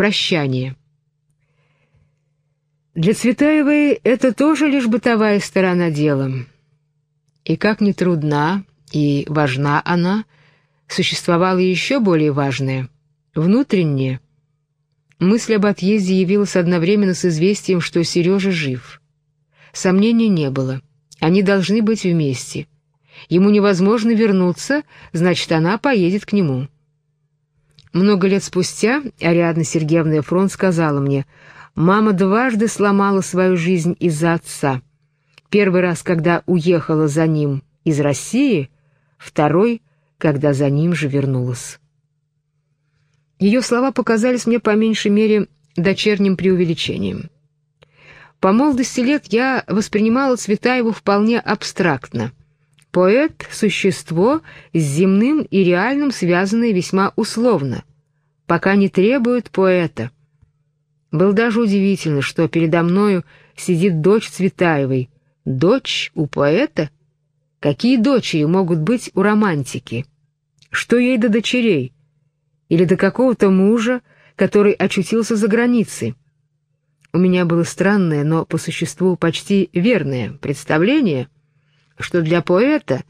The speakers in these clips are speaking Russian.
Прощание. Для Цветаевой это тоже лишь бытовая сторона дела. И как ни трудна и важна она, существовало еще более важное, внутреннее. Мысль об отъезде явилась одновременно с известием, что Сережа жив. Сомнений не было. Они должны быть вместе. Ему невозможно вернуться, значит, она поедет к нему. Много лет спустя Ариадна Сергеевна Фрон сказала мне, «Мама дважды сломала свою жизнь из-за отца. Первый раз, когда уехала за ним из России, второй, когда за ним же вернулась». Ее слова показались мне по меньшей мере дочерним преувеличением. По молодости лет я воспринимала Цветаеву вполне абстрактно. Поэт — существо с земным и реальным связанное весьма условно, пока не требует поэта. Было даже удивительно, что передо мною сидит дочь Цветаевой. Дочь у поэта? Какие дочери могут быть у романтики? Что ей до дочерей? Или до какого-то мужа, который очутился за границей? У меня было странное, но по существу почти верное представление — что для поэта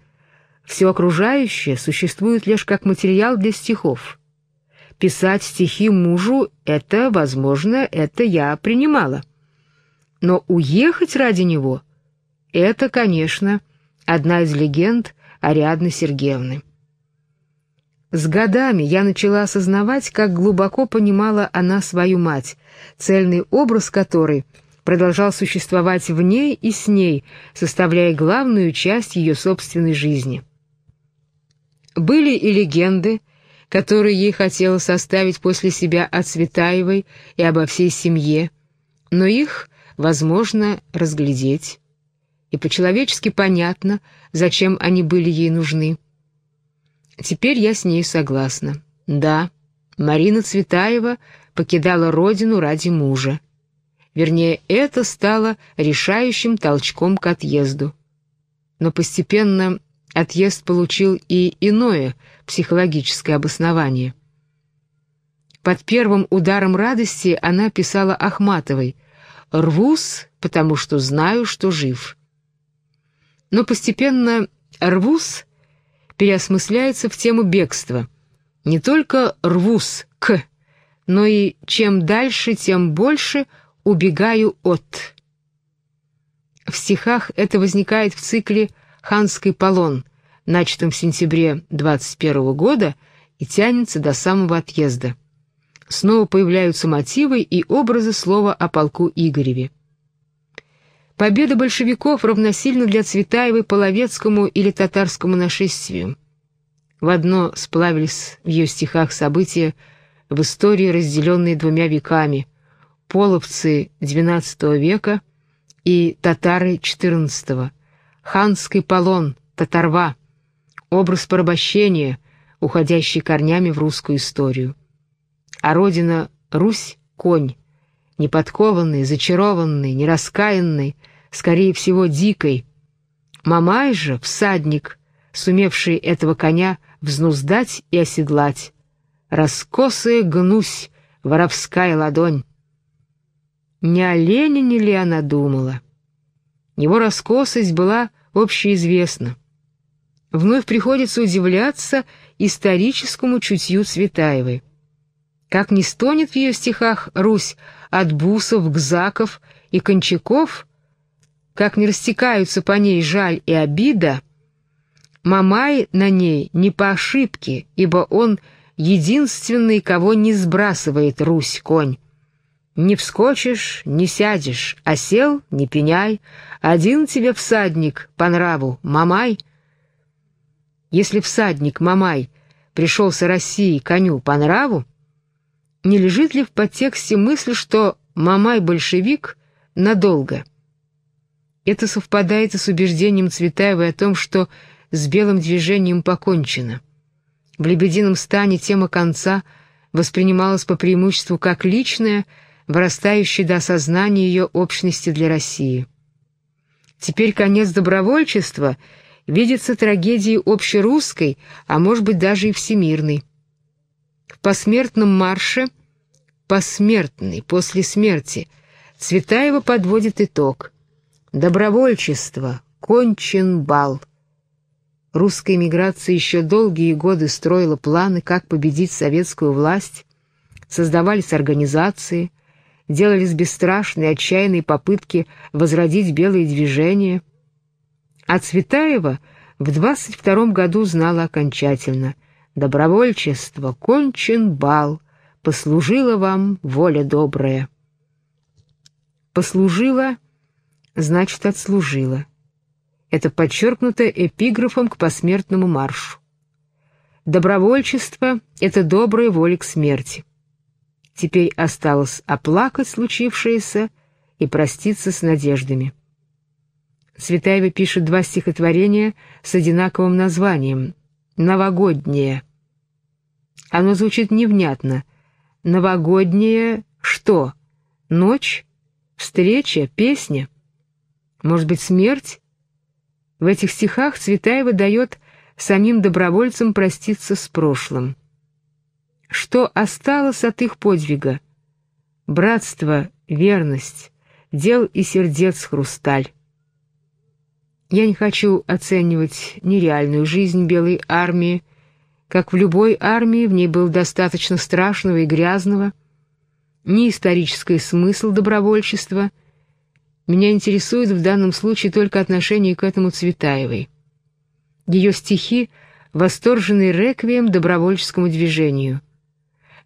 все окружающее существует лишь как материал для стихов. Писать стихи мужу — это, возможно, это я принимала. Но уехать ради него — это, конечно, одна из легенд Ариадны Сергеевны. С годами я начала осознавать, как глубоко понимала она свою мать, цельный образ которой — продолжал существовать в ней и с ней, составляя главную часть ее собственной жизни. Были и легенды, которые ей хотелось составить после себя о Цветаевой и обо всей семье, но их возможно разглядеть. И по-человечески понятно, зачем они были ей нужны. Теперь я с ней согласна. Да, Марина Цветаева покидала родину ради мужа. Вернее, это стало решающим толчком к отъезду. Но постепенно отъезд получил и иное психологическое обоснование. Под первым ударом радости она писала Ахматовой «Рвусь, потому что знаю, что жив». Но постепенно «рвусь» переосмысляется в тему бегства. Не только «рвусь» к, но и чем дальше, тем больше – убегаю от. В стихах это возникает в цикле «Ханский полон», начатом в сентябре 21 года и тянется до самого отъезда. Снова появляются мотивы и образы слова о полку Игореве. Победа большевиков равносильна для Цветаевой половецкому или татарскому нашествию. В одно сплавились в ее стихах события в истории, разделенные двумя веками – половцы XII века и татары XIV, ханский полон, татарва, образ порабощения, уходящий корнями в русскую историю. А родина — Русь — конь, неподкованный, зачарованный, нераскаянный, скорее всего, дикой. Мамай же — всадник, сумевший этого коня взнуздать и оседлать. Раскосая гнусь, воровская ладонь. Не о Ленине ли она думала? Его раскосость была общеизвестна. Вновь приходится удивляться историческому чутью Цветаевой. Как не стонет в ее стихах Русь от бусов, гзаков и кончаков, как не растекаются по ней жаль и обида, Мамай на ней не по ошибке, ибо он единственный, кого не сбрасывает Русь конь. Не вскочишь, не сядешь, а сел — не пеняй. Один тебе всадник по нраву, мамай. Если всадник, мамай, пришелся России коню по нраву, не лежит ли в подтексте мысль, что мамай-большевик надолго? Это совпадает с убеждением Цветаевой о том, что с белым движением покончено. В «Лебедином стане» тема конца воспринималась по преимуществу как личная, вырастающей до осознания ее общности для России. Теперь конец добровольчества видится трагедией общерусской, а может быть даже и всемирной. В посмертном марше посмертный, после смерти, Цветаева подводит итог. Добровольчество, кончен бал. Русская эмиграция еще долгие годы строила планы, как победить советскую власть, создавались организации, делались бесстрашные, отчаянные попытки возродить белые движения. А Цветаева в 22 году знала окончательно «Добровольчество, кончен бал, послужила вам воля добрая». «Послужила» значит «отслужила». Это подчеркнуто эпиграфом к посмертному маршу. Добровольчество — это добрая воля к смерти. Теперь осталось оплакать случившееся и проститься с надеждами. Цветаева пишет два стихотворения с одинаковым названием «Новогоднее». Оно звучит невнятно. «Новогоднее что? Ночь? Встреча? Песня? Может быть, смерть?» В этих стихах Цветаева дает самим добровольцам проститься с прошлым. Что осталось от их подвига? Братство, верность, дел и сердец хрусталь. Я не хочу оценивать нереальную жизнь Белой армии, как в любой армии в ней было достаточно страшного и грязного, ни исторический смысл добровольчества. Меня интересует в данном случае только отношение к этому Цветаевой. Ее стихи — восторженный реквием добровольческому движению.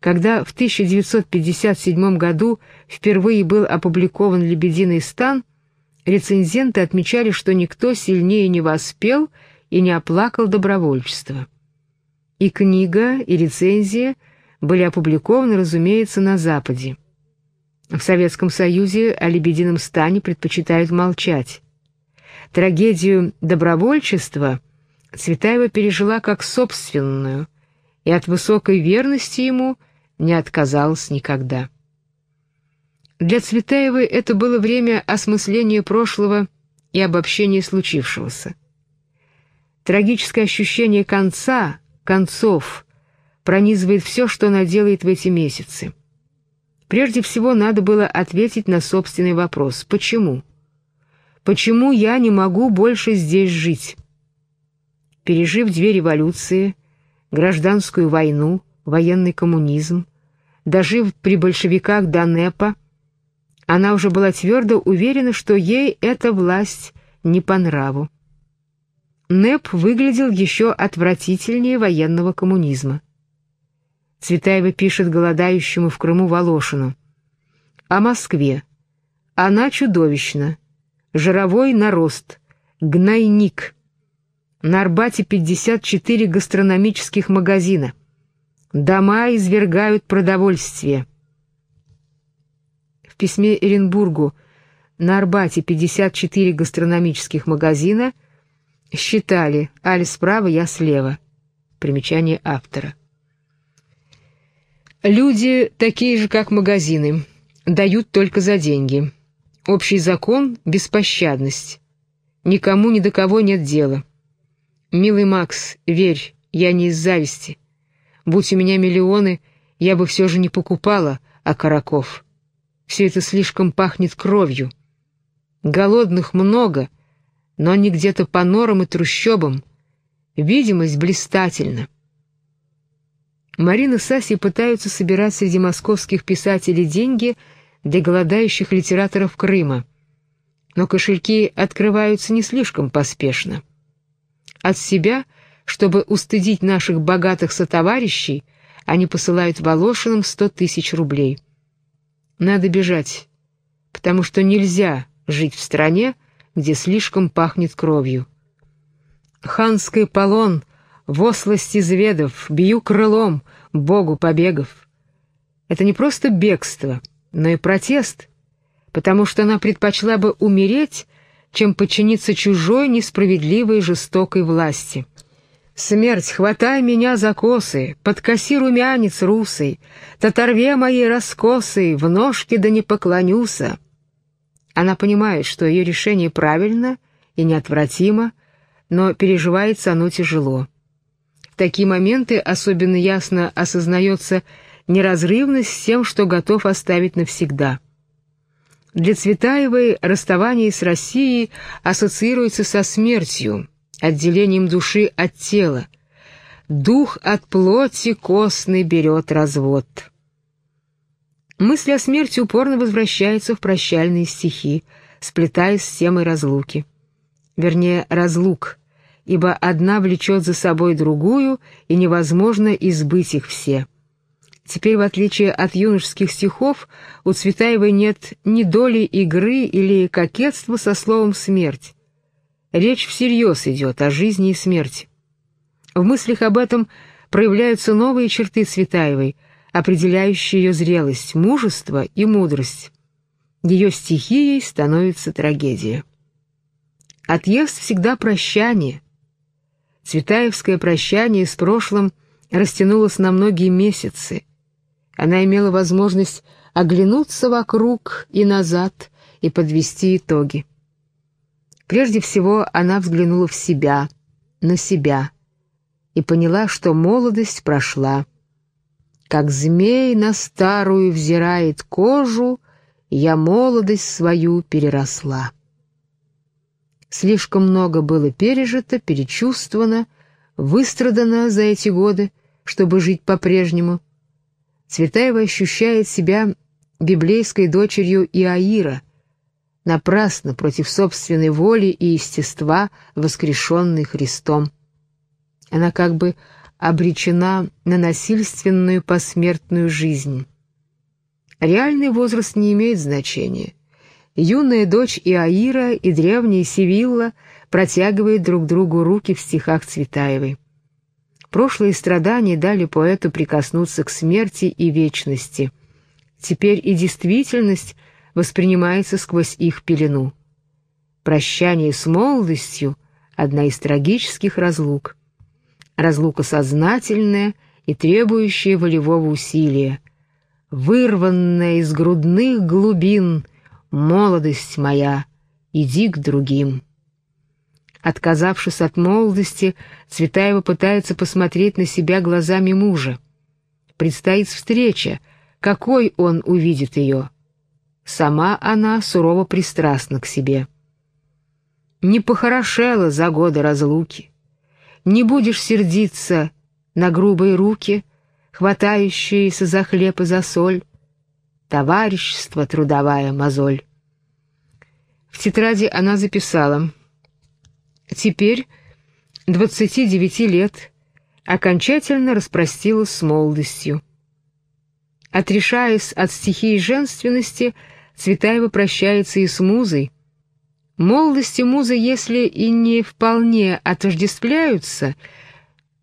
Когда в 1957 году впервые был опубликован «Лебединый стан», рецензенты отмечали, что никто сильнее не воспел и не оплакал добровольчество. И книга, и рецензия были опубликованы, разумеется, на Западе. В Советском Союзе о «Лебедином стане» предпочитают молчать. Трагедию добровольчества Цветаева пережила как собственную, и от высокой верности ему не отказалась никогда. Для Цветаевой это было время осмысления прошлого и обобщения случившегося. Трагическое ощущение конца, концов, пронизывает все, что она делает в эти месяцы. Прежде всего надо было ответить на собственный вопрос «Почему?». Почему я не могу больше здесь жить? Пережив две революции, гражданскую войну, военный коммунизм, дожив при большевиках до НЭПа, она уже была твердо уверена, что ей эта власть не по нраву. НЭП выглядел еще отвратительнее военного коммунизма. Цветаева пишет голодающему в Крыму Волошину. О Москве. Она чудовищна. Жировой нарост. Гнойник. На Арбате 54 гастрономических магазина. Дома извергают продовольствие. В письме Эренбургу на Арбате 54 гастрономических магазина считали «Али справа, я слева». Примечание автора. Люди такие же, как магазины, дают только за деньги. Общий закон — беспощадность. Никому ни до кого нет дела. Милый Макс, верь, я не из зависти. Будь у меня миллионы, я бы все же не покупала окороков. Все это слишком пахнет кровью. Голодных много, но они где-то по норам и трущобам. Видимость блистательна. Марина с Асей пытаются собирать среди московских писателей деньги для голодающих литераторов Крыма. Но кошельки открываются не слишком поспешно. От себя, чтобы устыдить наших богатых сотоварищей, они посылают Волошиным сто тысяч рублей. Надо бежать, потому что нельзя жить в стране, где слишком пахнет кровью. Ханский полон, вослости зведов, бью крылом, богу побегов. Это не просто бегство, но и протест, потому что она предпочла бы умереть, чем подчиниться чужой несправедливой жестокой власти. Смерть, хватай меня за косы, подкоси румянец русый, Татарве моей раскосы, в ножке да не поклонюся. Она понимает, что ее решение правильно и неотвратимо, но переживается оно тяжело. В такие моменты особенно ясно осознается неразрывность с тем, что готов оставить навсегда. Для Цветаевой расставание с Россией ассоциируется со смертью, отделением души от тела. Дух от плоти костный берет развод. Мысль о смерти упорно возвращается в прощальные стихи, сплетаясь с темой разлуки. Вернее, разлук, ибо одна влечет за собой другую, и невозможно избыть их все. Теперь, в отличие от юношеских стихов, у Цветаевой нет ни доли игры или кокетства со словом «смерть». Речь всерьез идет о жизни и смерти. В мыслях об этом проявляются новые черты Цветаевой, определяющие ее зрелость, мужество и мудрость. Ее стихией становится трагедия. Отъезд всегда прощание. Цветаевское прощание с прошлым растянулось на многие месяцы. Она имела возможность оглянуться вокруг и назад и подвести итоги. Прежде всего она взглянула в себя, на себя, и поняла, что молодость прошла. Как змей на старую взирает кожу, я молодость свою переросла. Слишком много было пережито, перечувствовано, выстрадано за эти годы, чтобы жить по-прежнему. Цветаева ощущает себя библейской дочерью Иаира, напрасно против собственной воли и естества, воскрешенной Христом. Она как бы обречена на насильственную посмертную жизнь. Реальный возраст не имеет значения. Юная дочь Иаира и древняя Сивилла протягивают друг другу руки в стихах Цветаевой. Прошлые страдания дали поэту прикоснуться к смерти и вечности. Теперь и действительность воспринимается сквозь их пелену. Прощание с молодостью — одна из трагических разлук разлука сознательная и требующая волевого усилия. Вырванная из грудных глубин, молодость моя, иди к другим. Отказавшись от молодости, Цветаева пытается посмотреть на себя глазами мужа. Предстоит встреча, какой он увидит ее. Сама она сурово пристрастна к себе. Не похорошела за годы разлуки не будешь сердиться на грубые руки, хватающиеся за хлеб и за соль. Товарищество трудовая мозоль. В тетради она записала. Теперь, 29 лет, окончательно распростилась с молодостью. Отрешаясь от стихии женственности, Цветаева прощается и с музой, Молодость и муза, если и не вполне отождествляются,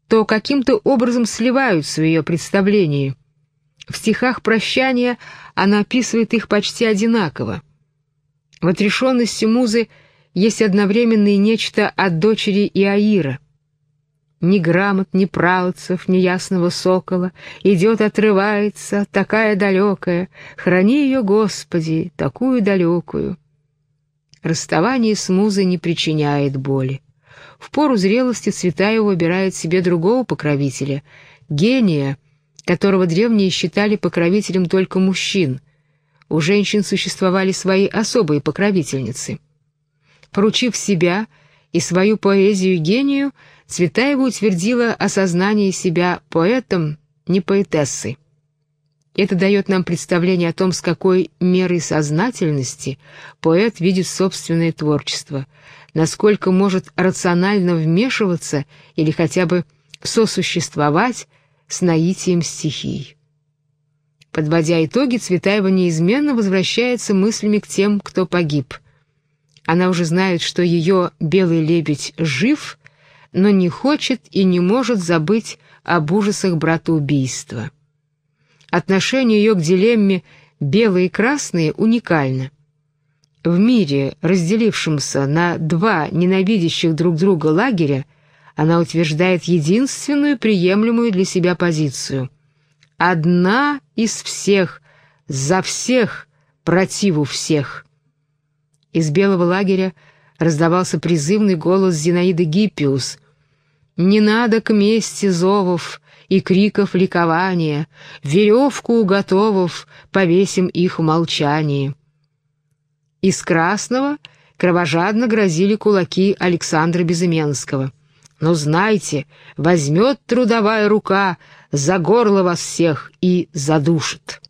то каким-то образом сливаются в ее представлении. В стихах прощания она описывает их почти одинаково. В отрешенности музы есть одновременно и нечто от дочери Иаира. Ни грамот, ни правцев, ни ясного сокола идет, отрывается, такая далекая, храни ее, Господи, такую далекую. Расставание с музой не причиняет боли. В пору зрелости Цветаева выбирает себе другого покровителя, гения, которого древние считали покровителем только мужчин. У женщин существовали свои особые покровительницы. Поручив себя и свою поэзию гению, Цветаева утвердила осознание себя поэтом, не поэтессой. Это дает нам представление о том, с какой мерой сознательности поэт видит собственное творчество, насколько может рационально вмешиваться или хотя бы сосуществовать с наитием стихий. Подводя итоги, Цветаева неизменно возвращается мыслями к тем, кто погиб. Она уже знает, что ее белый лебедь жив, но не хочет и не может забыть об ужасах братоубийства. Отношение ее к дилемме «белые и красные» уникально. В мире, разделившемся на два ненавидящих друг друга лагеря, она утверждает единственную приемлемую для себя позицию. «Одна из всех, за всех, противу всех». Из белого лагеря раздавался призывный голос Зинаиды Гиппиус. «Не надо к мести зовов, и криков ликования, веревку уготовав, повесим их в молчании. Из красного кровожадно грозили кулаки Александра Безыменского. Но знайте, возьмет трудовая рука за горло вас всех и задушит.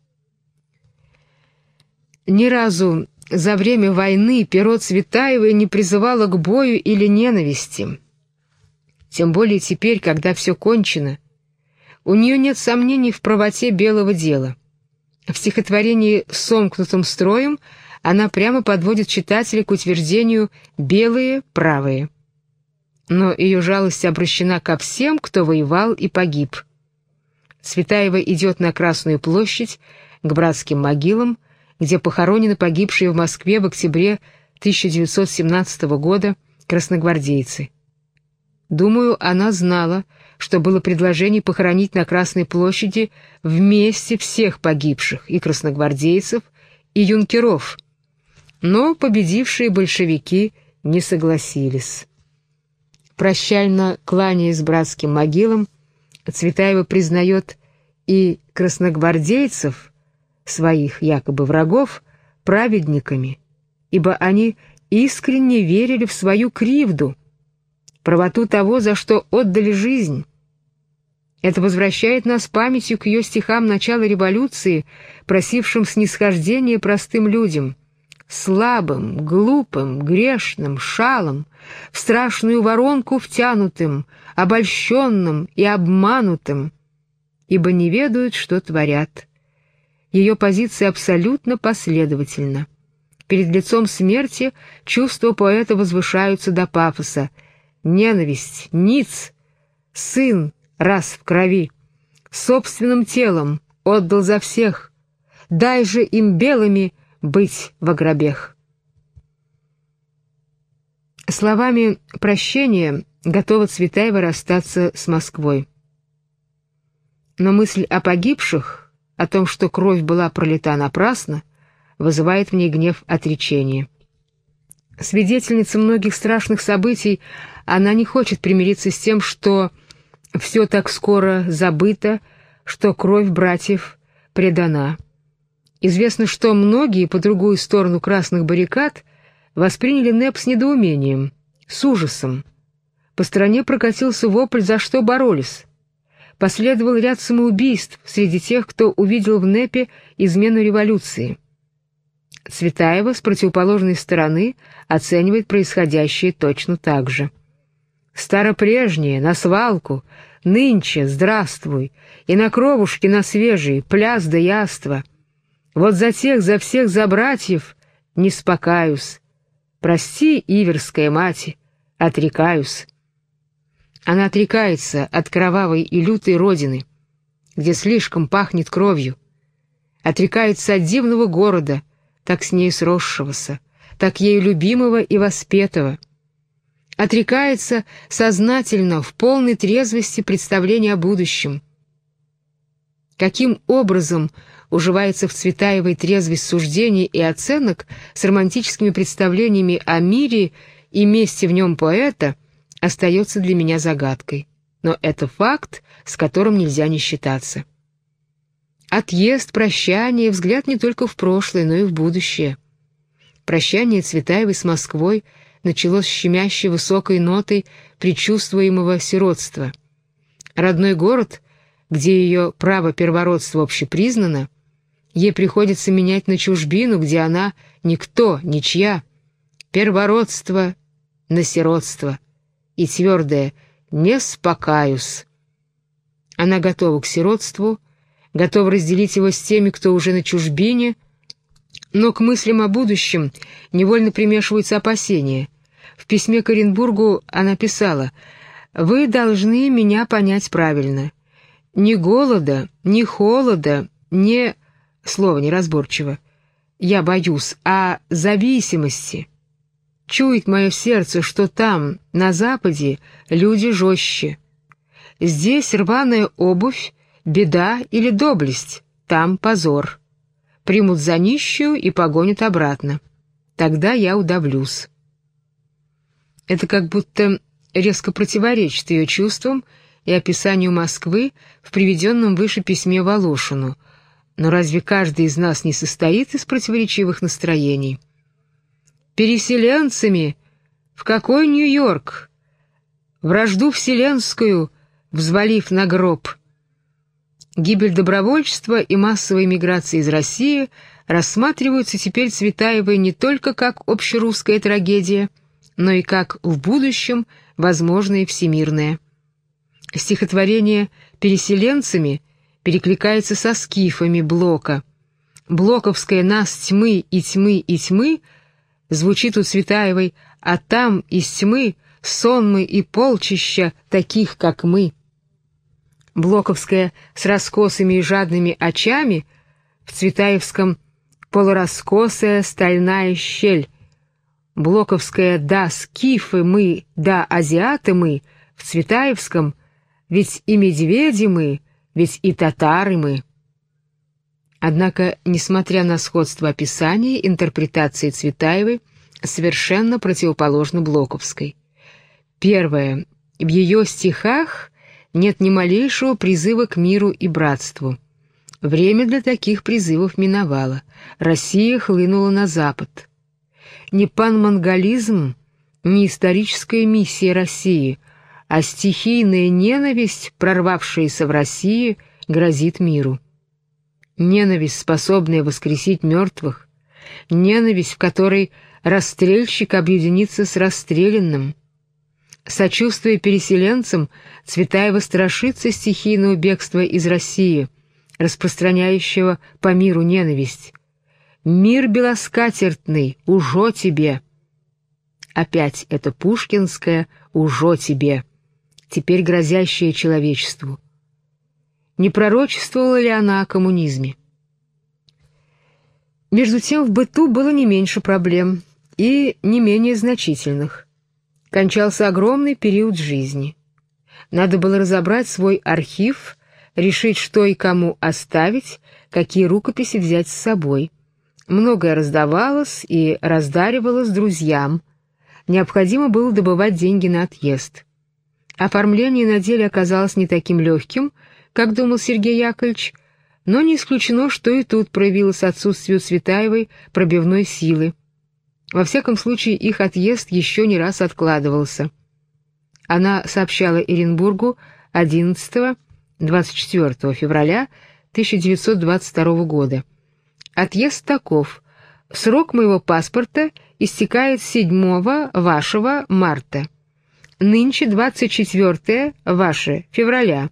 Ни разу за время войны перо Цветаевой не призывало к бою или ненависти. Тем более теперь, когда все кончено. У нее нет сомнений в правоте белого дела. В стихотворении «Сомкнутым строем» она прямо подводит читателя к утверждению «белые правые». Но ее жалость обращена ко всем, кто воевал и погиб. Цветаева идет на Красную площадь, к братским могилам, где похоронены погибшие в Москве в октябре 1917 года красногвардейцы. Думаю, она знала, что было предложение похоронить на Красной площади вместе всех погибших, и красногвардейцев, и юнкеров. Но победившие большевики не согласились. Прощально кланяясь братским могилам, Цветаева признает и красногвардейцев, своих якобы врагов, праведниками, ибо они искренне верили в свою кривду, правоту того, за что отдали жизнь. Это возвращает нас памятью к ее стихам начала революции, просившим снисхождения простым людям, слабым, глупым, грешным, шалом, в страшную воронку втянутым, обольщенным и обманутым, ибо не ведают, что творят. Ее позиция абсолютно последовательна. Перед лицом смерти чувства поэта возвышаются до пафоса. Ненависть, ниц, сын раз в крови, собственным телом отдал за всех, дай же им белыми быть в гробех. Словами прощения готова Цветаева расстаться с Москвой. Но мысль о погибших, о том, что кровь была пролита напрасно, вызывает в ней гнев отречения. Свидетельница многих страшных событий, она не хочет примириться с тем, что все так скоро забыто, что кровь братьев предана. Известно, что многие по другую сторону красных баррикад восприняли НЭП с недоумением, с ужасом. По стране прокатился вопль, за что боролись. Последовал ряд самоубийств среди тех, кто увидел в НЭПе измену революции. Цветаева с противоположной стороны оценивает происходящее точно так же. «Старопрежнее, на свалку, нынче, здравствуй, и на кровушке на свежий, пляс да яство». Вот за тех, за всех, за братьев не спокаюсь. Прости, Иверская мать, отрекаюсь. Она отрекается от кровавой и лютой родины, где слишком пахнет кровью. Отрекается от дивного города, так с ней сросшегося, так ею любимого и воспетого. Отрекается сознательно, в полной трезвости представления о будущем. Каким образом уживается в Цветаевой трезвость суждений и оценок с романтическими представлениями о мире и месте в нем поэта, остается для меня загадкой. Но это факт, с которым нельзя не считаться. Отъезд, прощание, взгляд не только в прошлое, но и в будущее. Прощание Цветаевой с Москвой началось с щемящей высокой нотой предчувствуемого сиротства. Родной город, где ее право первородства общепризнано, Ей приходится менять на чужбину, где она никто, ничья. Первородство на сиротство. И твердое «не спокаюсь». Она готова к сиротству, готова разделить его с теми, кто уже на чужбине, но к мыслям о будущем невольно примешиваются опасения. В письме к Оренбургу она писала «Вы должны меня понять правильно. Ни голода, ни холода, ни слово неразборчиво. Я боюсь, а зависимости. Чует мое сердце, что там, на Западе, люди жестче. Здесь рваная обувь, беда или доблесть, там позор. Примут за нищую и погонят обратно. Тогда я удавлюсь. Это как будто резко противоречит ее чувствам и описанию Москвы в приведенном выше письме Волошину, но разве каждый из нас не состоит из противоречивых настроений? Переселенцами в какой Нью-Йорк? Вражду вселенскую, взвалив на гроб. Гибель добровольчества и массовой миграции из России рассматриваются теперь Цветаевой не только как общерусская трагедия, но и как в будущем возможное всемирное. Стихотворение «Переселенцами» перекликается со скифами Блока. Блоковская «Нас тьмы и тьмы и тьмы» звучит у Цветаевой «А там из тьмы сонмы и полчища таких, как мы». Блоковская с раскосыми и жадными очами в Цветаевском полураскосая стальная щель. Блоковская «да, скифы мы, да, азиаты мы» в Цветаевском ведь и медведи мы, ведь и татары мы. Однако, несмотря на сходство описаний, интерпретации Цветаевой совершенно противоположны Блоковской. Первое. В ее стихах нет ни малейшего призыва к миру и братству. Время для таких призывов миновало. Россия хлынула на запад. Не панмонголизм, не историческая миссия России — а стихийная ненависть, прорвавшаяся в России, грозит миру. Ненависть, способная воскресить мертвых, ненависть, в которой расстрельщик объединится с расстрелянным. Сочувствуя переселенцам, Цветаева страшится стихийного бегства из России, распространяющего по миру ненависть. «Мир белоскатертный, ужо тебе!» Опять это пушкинское «ужо тебе!» теперь грозящее человечеству. Не пророчествовала ли она о коммунизме? Между тем в быту было не меньше проблем и не менее значительных. Кончался огромный период жизни. Надо было разобрать свой архив, решить, что и кому оставить, какие рукописи взять с собой. Многое раздавалось и раздаривалось друзьям. Необходимо было добывать деньги на отъезд. Оформление на деле оказалось не таким легким, как думал Сергей Яковлевич, но не исключено, что и тут проявилось отсутствие у Цветаевой пробивной силы. Во всяком случае, их отъезд еще не раз откладывался. Она сообщала Эренбургу 11-24 февраля 1922 года. «Отъезд таков. Срок моего паспорта истекает 7 вашего марта. Нынче 24 ваше февраля.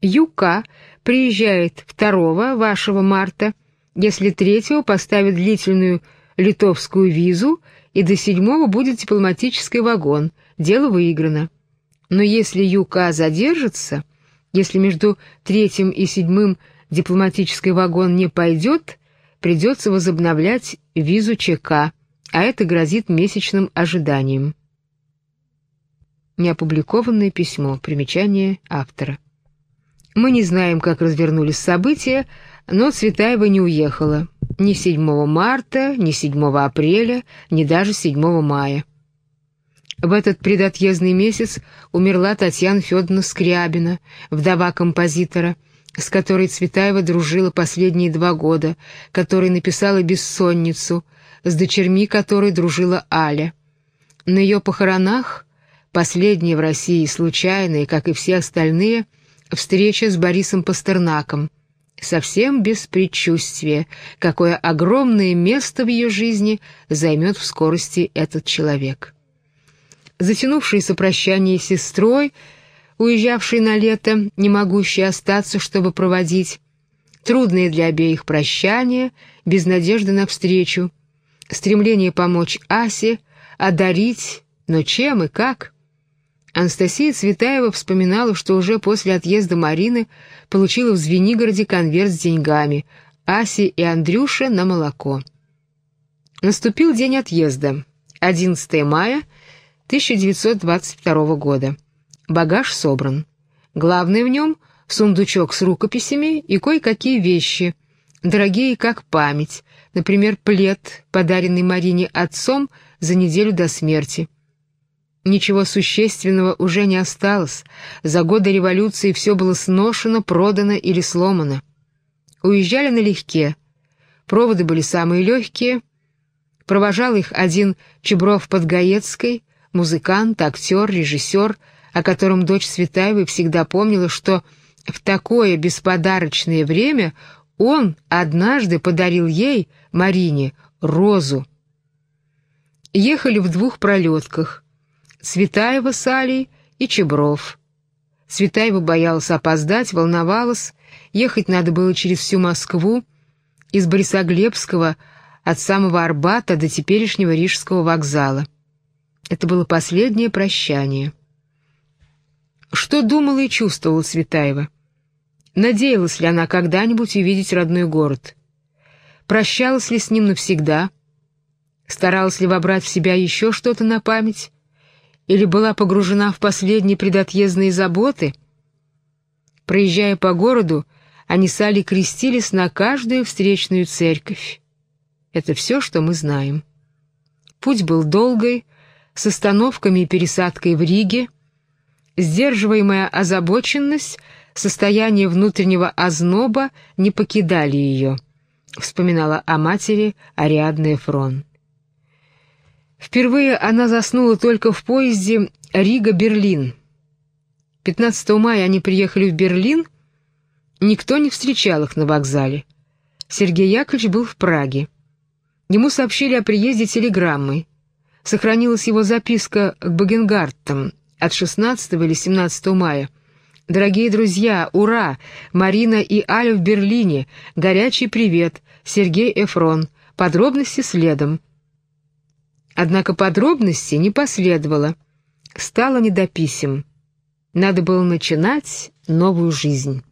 Юка приезжает 2 вашего марта, если 3 поставит длительную литовскую визу, и до 7 будет дипломатический вагон, дело выиграно. Но если Юка задержится, если между третьим и седьмым дипломатический вагон не пойдет, придется возобновлять визу ЧК, а это грозит месячным ожиданием. Неопубликованное письмо. Примечание автора. Мы не знаем, как развернулись события, но Цветаева не уехала. Ни 7 марта, ни 7 апреля, ни даже 7 мая. В этот предотъездный месяц умерла Татьяна Федоровна Скрябина, вдова композитора, с которой Цветаева дружила последние два года, которой написала «Бессонницу», с дочерьми которой дружила Аля. На ее похоронах Последняя в России случайная, как и все остальные, встреча с Борисом Пастернаком. Совсем без предчувствия, какое огромное место в ее жизни займет в скорости этот человек. Затянувшееся прощание с сестрой, уезжавшей на лето, не могущей остаться, чтобы проводить, трудное для обеих прощание, без надежды на встречу, стремление помочь Асе, одарить, но чем и как – Анастасия Цветаева вспоминала, что уже после отъезда Марины получила в Звенигороде конверт с деньгами, Асе и Андрюше на молоко. Наступил день отъезда, 11 мая 1922 года. Багаж собран. Главное в нем — сундучок с рукописями и кое-какие вещи, дорогие как память, например, плед, подаренный Марине отцом за неделю до смерти — Ничего существенного уже не осталось. За годы революции все было сношено, продано или сломано. Уезжали налегке. Проводы были самые легкие. Провожал их один Чебров Подгаецкой, музыкант, актер, режиссер, о котором дочь Светаевой всегда помнила, что в такое бесподарочное время он однажды подарил ей, Марине, розу. Ехали в двух пролетках. Цветаева с Алей и Чебров. Цветаева боялась опоздать, волновалась. Ехать надо было через всю Москву, из Борисоглебского, от самого Арбата до теперешнего Рижского вокзала. Это было последнее прощание. Что думала и чувствовала Цветаева? Надеялась ли она когда-нибудь увидеть родной город? Прощалась ли с ним навсегда? Старалась ли вобрать в себя еще что-то на память? Или была погружена в последние предотъездные заботы? Проезжая по городу, они с Али крестились на каждую встречную церковь. Это все, что мы знаем. Путь был долгой, с остановками и пересадкой в Риге, сдерживаемая озабоченность, состояние внутреннего озноба не покидали ее, вспоминала о матери Ариадна Фрон. Впервые она заснула только в поезде Рига-Берлин. 15 мая они приехали в Берлин, никто не встречал их на вокзале. Сергей Яковлевич был в Праге. Ему сообщили о приезде телеграммой. Сохранилась его записка к Багенгартам от 16 или 17 мая. «Дорогие друзья, ура! Марина и Аля в Берлине. Горячий привет. Сергей Эфрон. Подробности следом». Однако подробностей не последовало. Стало не до писем. Надо было начинать новую жизнь.